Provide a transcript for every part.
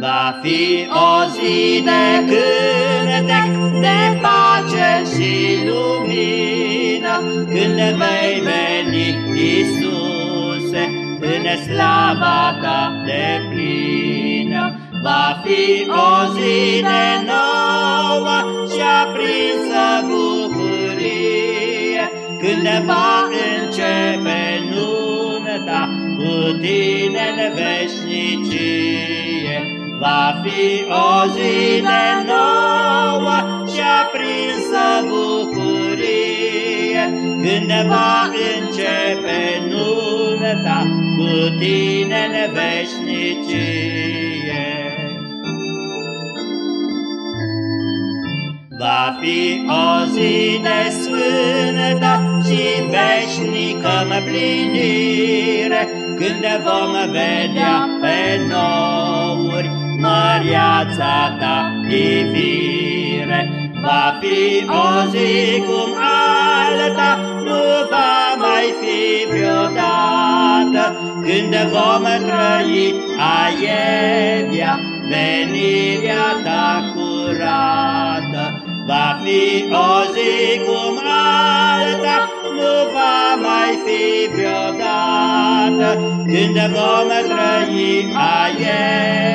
Va fi o zi de cântec, de pace și lumină, Când vei veni, Iisuse, în slava ta de plină. Va fi o zi de nouă și aprinsă bucurie, Când va începe nunta cu tine în veșnicie. Va fi o zi de nouă și aprinsă bucurie, Când va începe nunta cu tine în veșnicie. Va fi o zi de sfântă și veșnică împlinire, Când vom vedea pe nouri măriața ta ivire. Va fi o zi cum alta, nu va mai fi vreodată, Când vom trăi aievia, venirea ta curată. Va fi o zi cum alta, nu va mai fi vreodată, Când vom trăi aievia,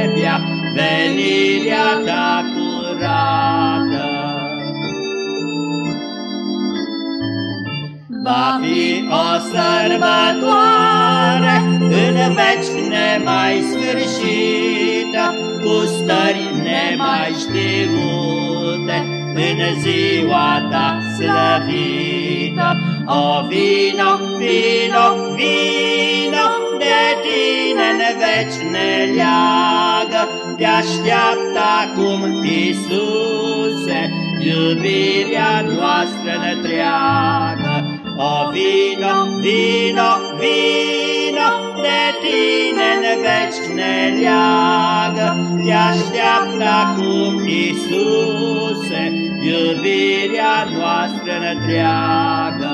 venirea ta curată. Va fi o sărbătoare în veci nemai sfârșită, Cu stări nemai știute, în ziua ta slăvită. O vino, vino, vino, de tine în veci ne leagă, Te așteaptă acum, Iisuse, iubirea noastră întreagă. O vino, vino, vino, de tine în veci ne leagă, Te așteaptă acum, Iisuse, iubirea noastră întreagă.